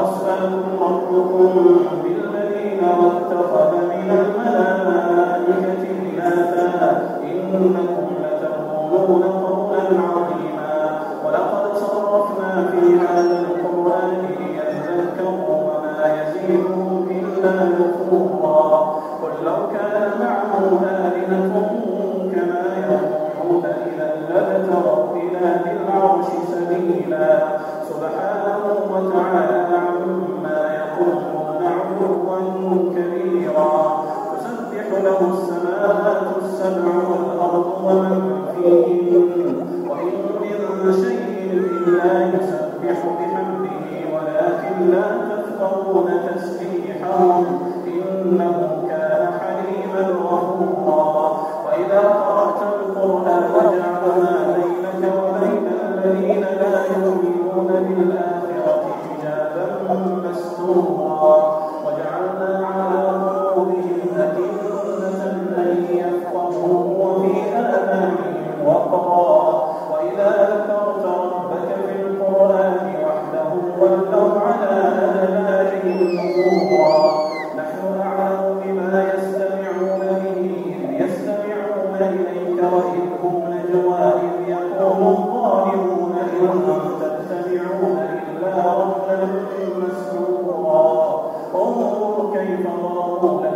أرسلكم ربكم بالذين واتخذ من الملائكة إناثا إنكم لتقولون قولا عظيما. ولقد صرفنا في هذا القرآن ليذكروا وما يزيدهم إلا نفورا. قل لو كان معه آلهة كما يقولون إذا لابتغوا إلى ذي سبيلا. Amen. Oh.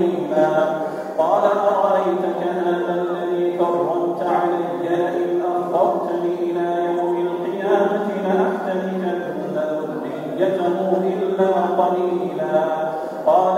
إيمان قال أرأيتك هذا الذي كرمت علي إن أخرتني إلى يوم القيامة ذريته إلا قليلا. قال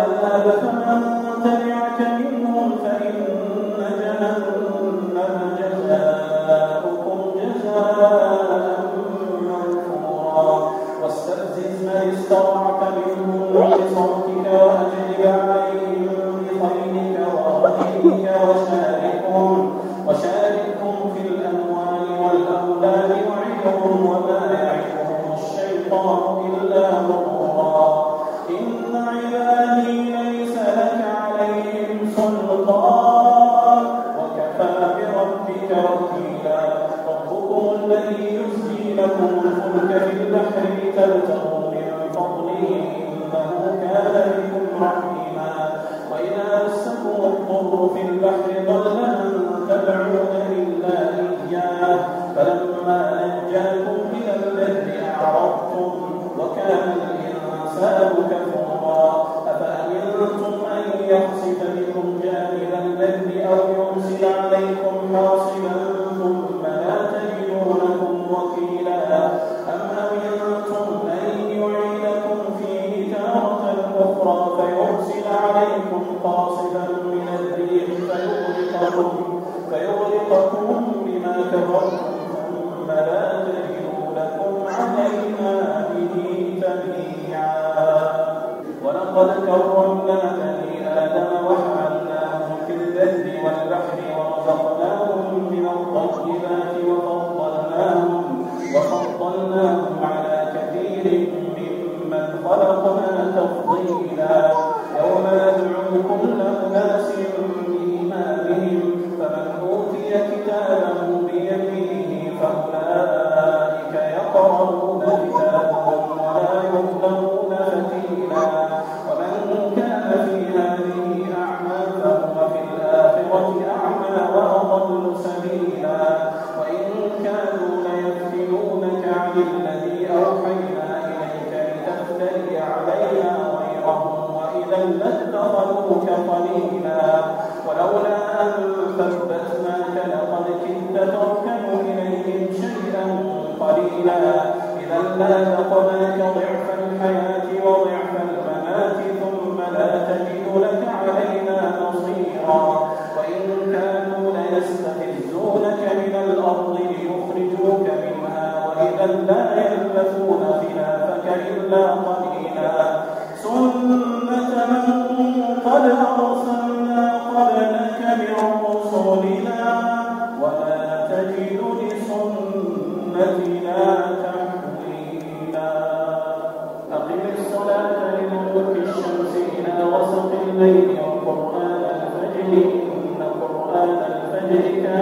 الإنسان كفورا. أفأمنتم أن يخسف بكم جانب البر أو يرسل عليكم حاصبا ثم لا تجدوا وكيلا؟ أم أمنتم أن يعيدكم فيه تارة أخرى فيرسل عليكم قاصفا من الريح فيغرقكم فيغرقكم بما كفرتم الآخرة أعمى وأضل سبيلا. وإن كانوا إذا لأذقناك ضعف الحياة لا يلبثون خلافك إلا قليلا. سنة من قد أرسلنا قبلك من رسلنا ولا تجد لسنتنا تحويلا. أقم الصلاة لدلوك الشمس إلى وسط الليل وقرآن الفجر. إن قرآن الفجر كان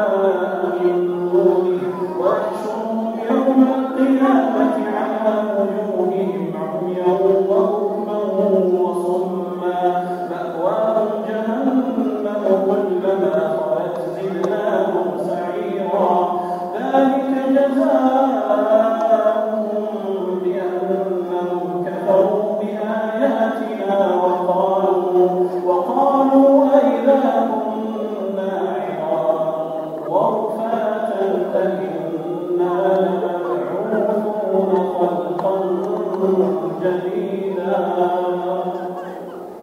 Allah.